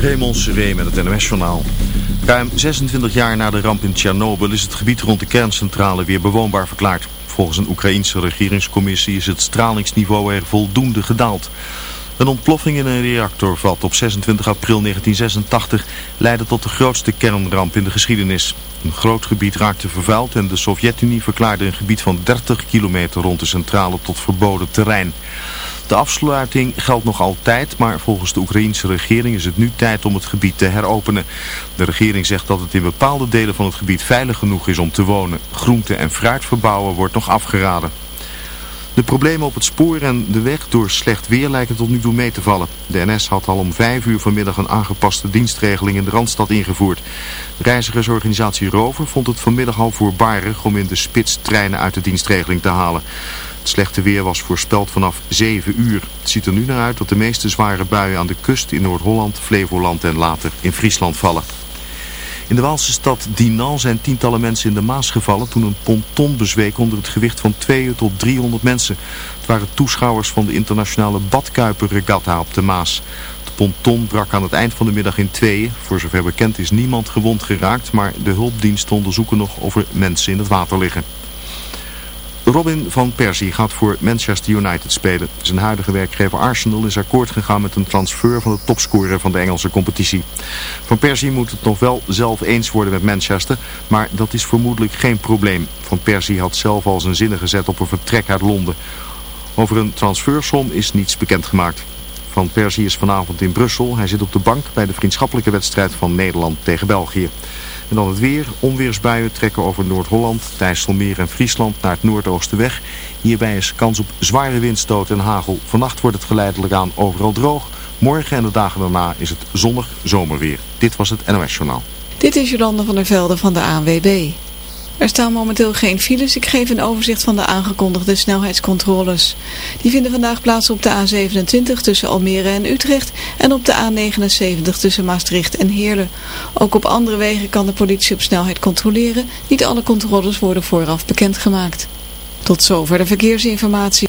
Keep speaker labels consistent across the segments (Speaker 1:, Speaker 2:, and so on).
Speaker 1: Raymond Seré met het NOS-journaal. Ruim 26 jaar na de ramp in Tsjernobyl is het gebied rond de kerncentrale weer bewoonbaar verklaard. Volgens een Oekraïense regeringscommissie is het stralingsniveau er voldoende gedaald. Een ontploffing in een reactorvat op 26 april 1986 leidde tot de grootste kernramp in de geschiedenis. Een groot gebied raakte vervuild en de Sovjet-Unie verklaarde een gebied van 30 kilometer rond de centrale tot verboden terrein. De afsluiting geldt nog altijd, maar volgens de Oekraïense regering is het nu tijd om het gebied te heropenen. De regering zegt dat het in bepaalde delen van het gebied veilig genoeg is om te wonen. Groente- en fruit verbouwen wordt nog afgeraden. De problemen op het spoor en de weg door slecht weer lijken tot nu toe mee te vallen. De NS had al om vijf uur vanmiddag een aangepaste dienstregeling in de Randstad ingevoerd. Reizigersorganisatie Rover vond het vanmiddag al voorbarig om in de spits treinen uit de dienstregeling te halen. Het slechte weer was voorspeld vanaf 7 uur. Het ziet er nu naar uit dat de meeste zware buien aan de kust in Noord-Holland, Flevoland en later in Friesland vallen. In de Waalse stad Dinan zijn tientallen mensen in de Maas gevallen toen een ponton bezweek onder het gewicht van 200 tot 300 mensen. Het waren toeschouwers van de internationale badkuiperregatta op de Maas. De ponton brak aan het eind van de middag in tweeën. Voor zover bekend is niemand gewond geraakt, maar de hulpdiensten onderzoeken nog of er mensen in het water liggen. Robin van Persie gaat voor Manchester United spelen. Zijn huidige werkgever Arsenal is akkoord gegaan met een transfer van de topscorer van de Engelse competitie. Van Persie moet het nog wel zelf eens worden met Manchester, maar dat is vermoedelijk geen probleem. Van Persie had zelf al zijn zinnen gezet op een vertrek uit Londen. Over een transfersom is niets bekendgemaakt. Van Persie is vanavond in Brussel. Hij zit op de bank bij de vriendschappelijke wedstrijd van Nederland tegen België. En dan het weer. Onweersbuien trekken over Noord-Holland, Dijsselmeer en Friesland naar het noordoosten weg. Hierbij is kans op zware windstoot en hagel. Vannacht wordt het geleidelijk aan overal droog. Morgen en de dagen daarna is het zonnig zomerweer. Dit was het NOS Journaal.
Speaker 2: Dit is Jolande van der Velde van de ANWB. Er staan momenteel geen files. Ik geef een overzicht van de aangekondigde snelheidscontroles. Die vinden vandaag plaats op de A27 tussen Almere en Utrecht en op de A79 tussen Maastricht en Heerlen. Ook op andere wegen kan de politie op snelheid controleren. Niet alle controles worden vooraf bekendgemaakt. Tot zover de verkeersinformatie.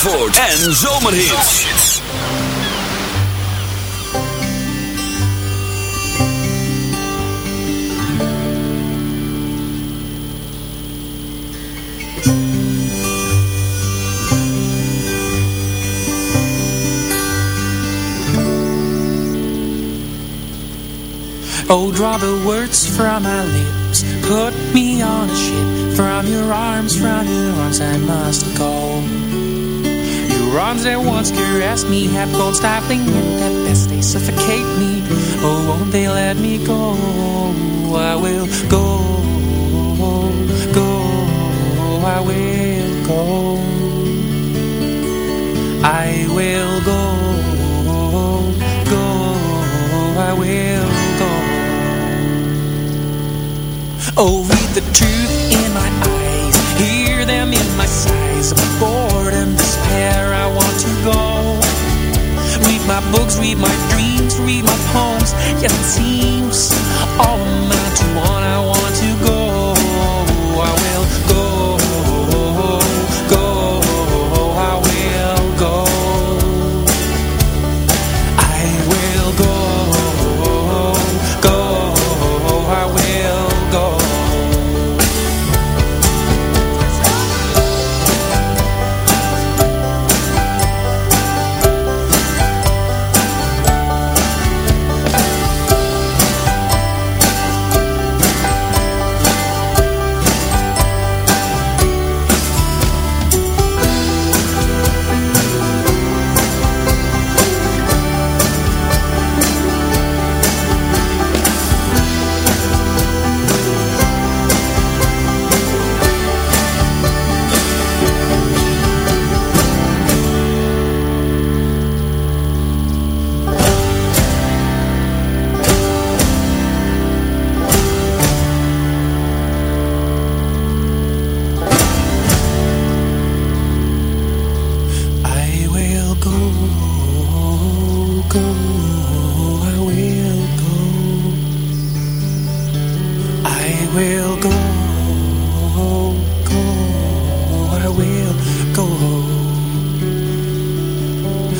Speaker 3: Zandvoort en
Speaker 4: Oh, draw the words from my lips. Put me on a ship. From your arms, from your arms I must go arms that once caressed me have gone stifling and at best they suffocate me. Oh, won't they let me go? I will go. books, read my dreams, read my poems. Yes, it seems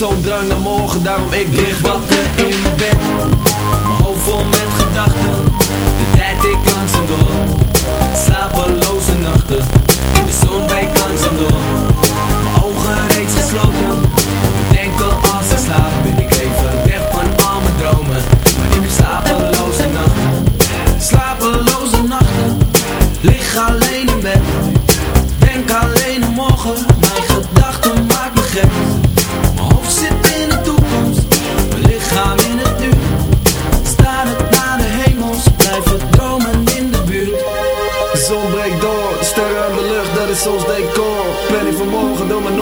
Speaker 3: zo'n drang naar morgen, daarom ik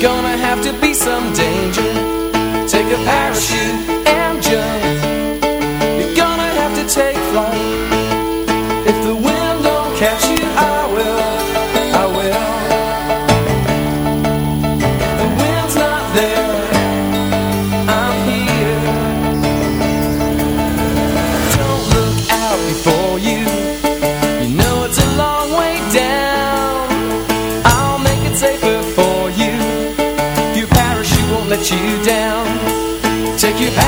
Speaker 4: gonna have to be some danger. Take a parachute you down, take you
Speaker 3: back.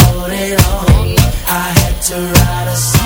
Speaker 5: on it on.
Speaker 6: I had to write a song.